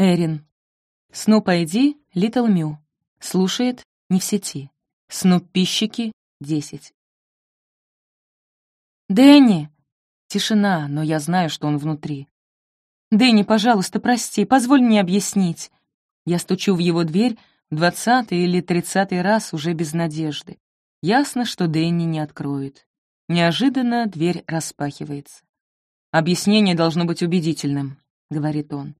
Эрин. Снуп ID Литл Мю. Слушает не в сети. Снуп пищики 10. «Дэнни!» Тишина, но я знаю, что он внутри. «Дэнни, пожалуйста, прости, позволь мне объяснить». Я стучу в его дверь двадцатый или тридцатый раз уже без надежды. Ясно, что Дэнни не откроет. Неожиданно дверь распахивается. «Объяснение должно быть убедительным», — говорит он.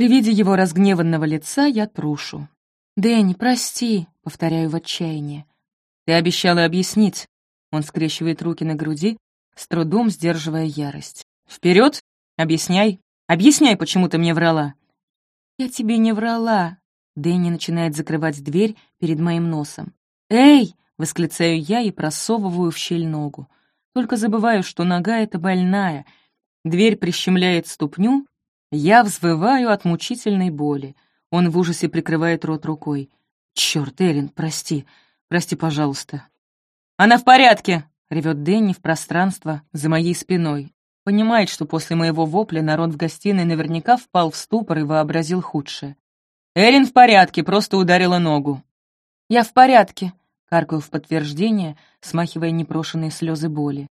При виде его разгневанного лица я трушу. «Дэнни, прости», — повторяю в отчаянии. «Ты обещала объяснить». Он скрещивает руки на груди, с трудом сдерживая ярость. «Вперед! Объясняй! Объясняй, почему ты мне врала!» «Я тебе не врала!» Дэнни начинает закрывать дверь перед моим носом. «Эй!» — восклицаю я и просовываю в щель ногу. Только забываю, что нога эта больная. Дверь прищемляет ступню. Я взвываю от мучительной боли. Он в ужасе прикрывает рот рукой. «Чёрт, Эрин, прости. Прости, пожалуйста». «Она в порядке!» — ревет Дэнни в пространство за моей спиной. Понимает, что после моего вопля народ в гостиной наверняка впал в ступор и вообразил худшее. «Эрин в порядке, просто ударила ногу». «Я в порядке», — каркаю в подтверждение, смахивая непрошенные слезы боли.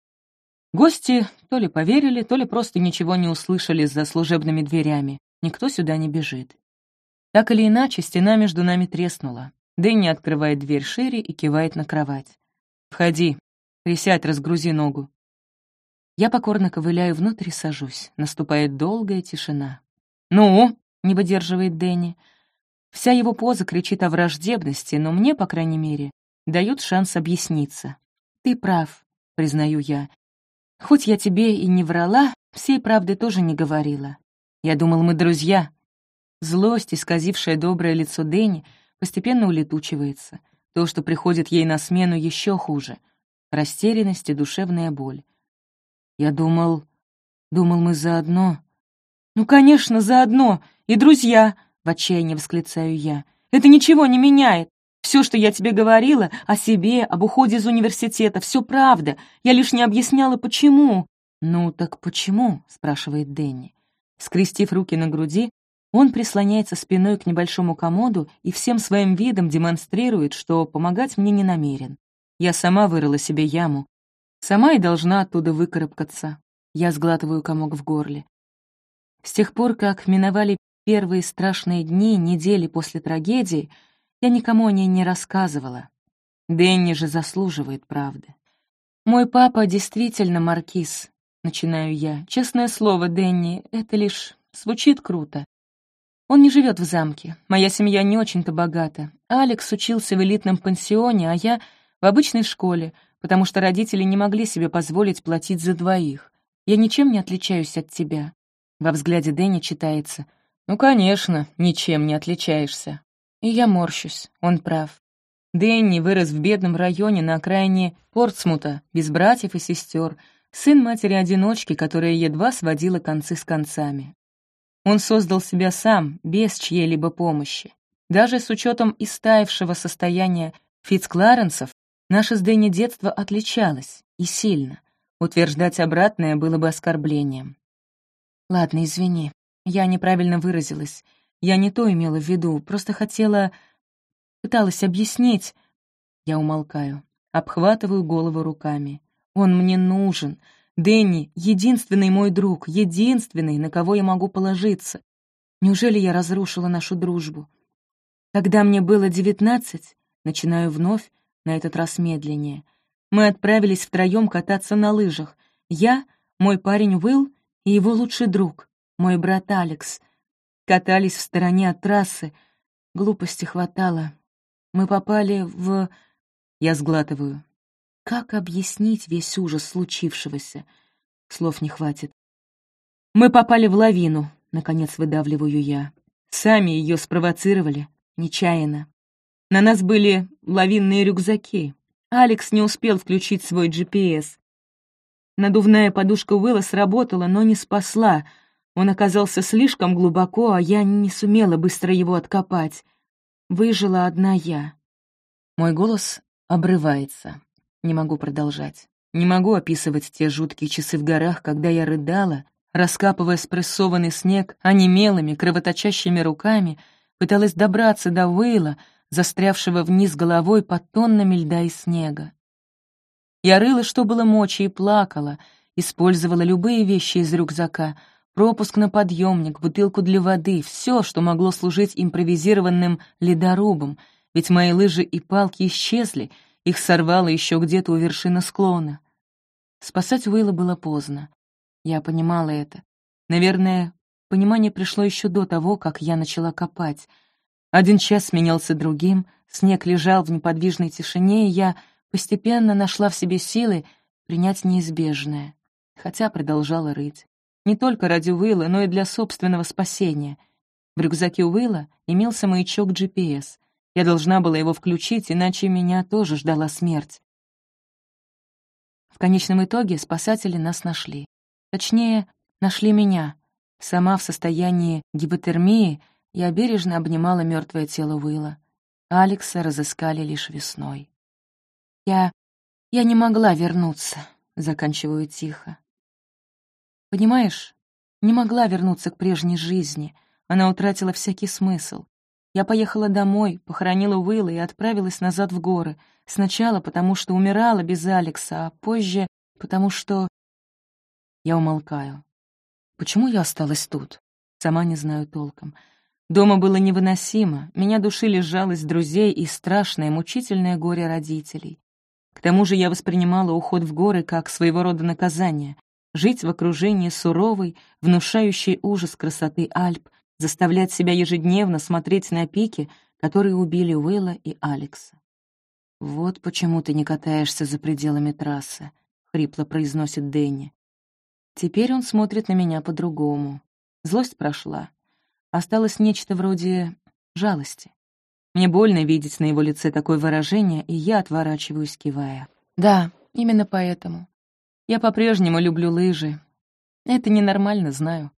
Гости то ли поверили, то ли просто ничего не услышали за служебными дверями. Никто сюда не бежит. Так или иначе, стена между нами треснула. Дэнни открывает дверь шире и кивает на кровать. «Входи. Присядь, разгрузи ногу». Я покорно ковыляю внутрь и сажусь. Наступает долгая тишина. «Ну?» — не выдерживает Дэнни. Вся его поза кричит о враждебности, но мне, по крайней мере, дают шанс объясниться. «Ты прав», — признаю я. «Хоть я тебе и не врала, всей правды тоже не говорила. Я думал, мы друзья». Злость, исказившая доброе лицо Дэнни, постепенно улетучивается. То, что приходит ей на смену, еще хуже. Растерянность и душевная боль. Я думал... Думал, мы заодно. «Ну, конечно, заодно. И друзья!» — в отчаянии восклицаю я. «Это ничего не меняет. Все, что я тебе говорила, о себе, об уходе из университета, все правда. Я лишь не объясняла, почему». «Ну, так почему?» — спрашивает Дэнни. Скрестив руки на груди, он прислоняется спиной к небольшому комоду и всем своим видом демонстрирует, что помогать мне не намерен. Я сама вырыла себе яму, Сама и должна оттуда выкарабкаться. Я сглатываю комок в горле. С тех пор, как миновали первые страшные дни, недели после трагедии, я никому о ней не рассказывала. Дэнни же заслуживает правды. «Мой папа действительно маркиз», — начинаю я. «Честное слово, Дэнни, это лишь звучит круто. Он не живет в замке. Моя семья не очень-то богата. Алекс учился в элитном пансионе, а я — в обычной школе — потому что родители не могли себе позволить платить за двоих. Я ничем не отличаюсь от тебя». Во взгляде Дэнни читается «Ну, конечно, ничем не отличаешься». И я морщусь, он прав. Дэнни вырос в бедном районе на окраине Портсмута, без братьев и сестер, сын матери-одиночки, которая едва сводила концы с концами. Он создал себя сам, без чьей-либо помощи. Даже с учетом истаившего состояния Фицкларенсов, Наше с Дэнни детство отличалось, и сильно. Утверждать обратное было бы оскорблением. Ладно, извини, я неправильно выразилась. Я не то имела в виду, просто хотела... Пыталась объяснить. Я умолкаю, обхватываю голову руками. Он мне нужен. Дэнни — единственный мой друг, единственный, на кого я могу положиться. Неужели я разрушила нашу дружбу? Когда мне было девятнадцать, начинаю вновь, на этот раз медленнее. Мы отправились втроем кататься на лыжах. Я, мой парень Уилл и его лучший друг, мой брат Алекс. Катались в стороне от трассы. Глупости хватало. Мы попали в... Я сглатываю. Как объяснить весь ужас случившегося? Слов не хватит. Мы попали в лавину, наконец выдавливаю я. Сами ее спровоцировали, нечаянно. На нас были лавинные рюкзаки. Алекс не успел включить свой GPS. Надувная подушка Уилла сработала, но не спасла. Он оказался слишком глубоко, а я не сумела быстро его откопать. Выжила одна я. Мой голос обрывается. Не могу продолжать. Не могу описывать те жуткие часы в горах, когда я рыдала, раскапывая спрессованный снег онемелыми, кровоточащими руками, пыталась добраться до Уэйла, застрявшего вниз головой под тоннами льда и снега. Я рыла, что было мочи, и плакала, использовала любые вещи из рюкзака, пропуск на подъемник, бутылку для воды, все, что могло служить импровизированным ледорубом, ведь мои лыжи и палки исчезли, их сорвало еще где-то у вершины склона. Спасать Уилла было поздно. Я понимала это. Наверное, понимание пришло еще до того, как я начала копать. Один час сменялся другим, снег лежал в неподвижной тишине, и я постепенно нашла в себе силы принять неизбежное, хотя продолжала рыть. Не только ради Уилла, но и для собственного спасения. В рюкзаке Уилла имелся маячок GPS. Я должна была его включить, иначе меня тоже ждала смерть. В конечном итоге спасатели нас нашли. Точнее, нашли меня. Сама в состоянии гипотермии я бережно обнимала мертвое тело Уилла. Алекса разыскали лишь весной. Я... я не могла вернуться, заканчиваю тихо. Понимаешь, не могла вернуться к прежней жизни. Она утратила всякий смысл. Я поехала домой, похоронила Уилла и отправилась назад в горы. Сначала потому, что умирала без Алекса, а позже потому, что... Я умолкаю. Почему я осталась тут? Сама не знаю толком. Дома было невыносимо, меня душили жалость друзей и страшное, мучительное горе родителей. К тому же я воспринимала уход в горы как своего рода наказание. Жить в окружении суровой, внушающей ужас красоты Альп, заставлять себя ежедневно смотреть на пики, которые убили Уилла и Алекса. «Вот почему ты не катаешься за пределами трассы», — хрипло произносит Дэнни. Теперь он смотрит на меня по-другому. Злость прошла. Осталось нечто вроде жалости. Мне больно видеть на его лице такое выражение, и я отворачиваюсь, кивая. Да, именно поэтому. Я по-прежнему люблю лыжи. Это ненормально, знаю.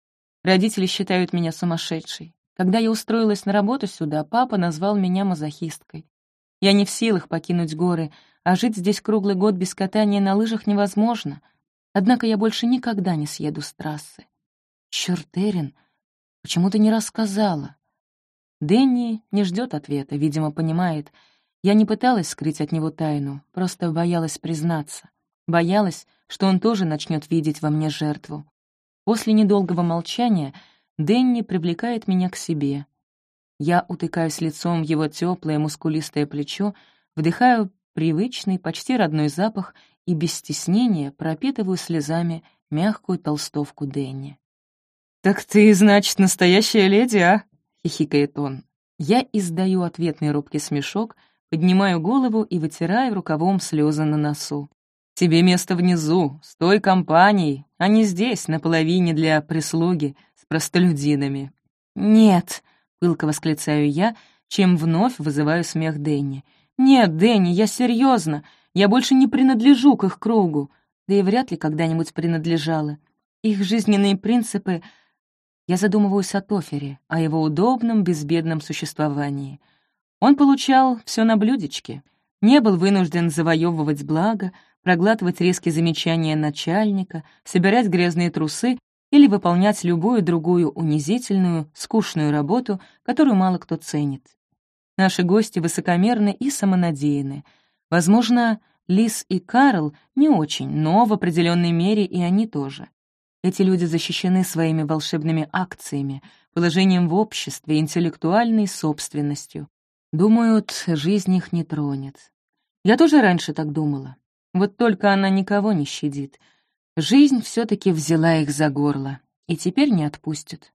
Родители считают меня сумасшедшей. Когда я устроилась на работу сюда, папа назвал меня мазохисткой. Я не в силах покинуть горы, а жить здесь круглый год без катания на лыжах невозможно. Однако я больше никогда не съеду с трассы. Чёрт, Эрин, почему ты не рассказала? Дэнни не ждет ответа, видимо, понимает. Я не пыталась скрыть от него тайну, просто боялась признаться. Боялась, что он тоже начнет видеть во мне жертву. После недолгого молчания Дэнни привлекает меня к себе. Я утыкаюсь лицом в его теплое мускулистое плечо, вдыхаю привычный, почти родной запах и без стеснения пропитываю слезами мягкую толстовку Дэнни. «Так ты, значит, настоящая леди, а?» — хихикает он. Я издаю ответный робкий смешок, поднимаю голову и вытираю рукавом слезы на носу. «Тебе место внизу, с той компанией, а не здесь, на половине для прислуги, с простолюдинами». «Нет», — пылко восклицаю я, чем вновь вызываю смех Дэнни. «Нет, Дэнни, я серьезно. Я больше не принадлежу к их кругу, да и вряд ли когда-нибудь принадлежала. Их жизненные принципы я задумываюсь о Тофере, о его удобном, безбедном существовании. Он получал все на блюдечке, не был вынужден завоевывать благо, проглатывать резкие замечания начальника, собирать грязные трусы или выполнять любую другую унизительную, скучную работу, которую мало кто ценит. Наши гости высокомерны и самонадеяны. Возможно, Лис и Карл не очень, но в определенной мере и они тоже. Эти люди защищены своими волшебными акциями, положением в обществе, интеллектуальной собственностью. Думают, жизнь их не тронет. Я тоже раньше так думала. Вот только она никого не щадит. Жизнь все таки взяла их за горло и теперь не отпустит.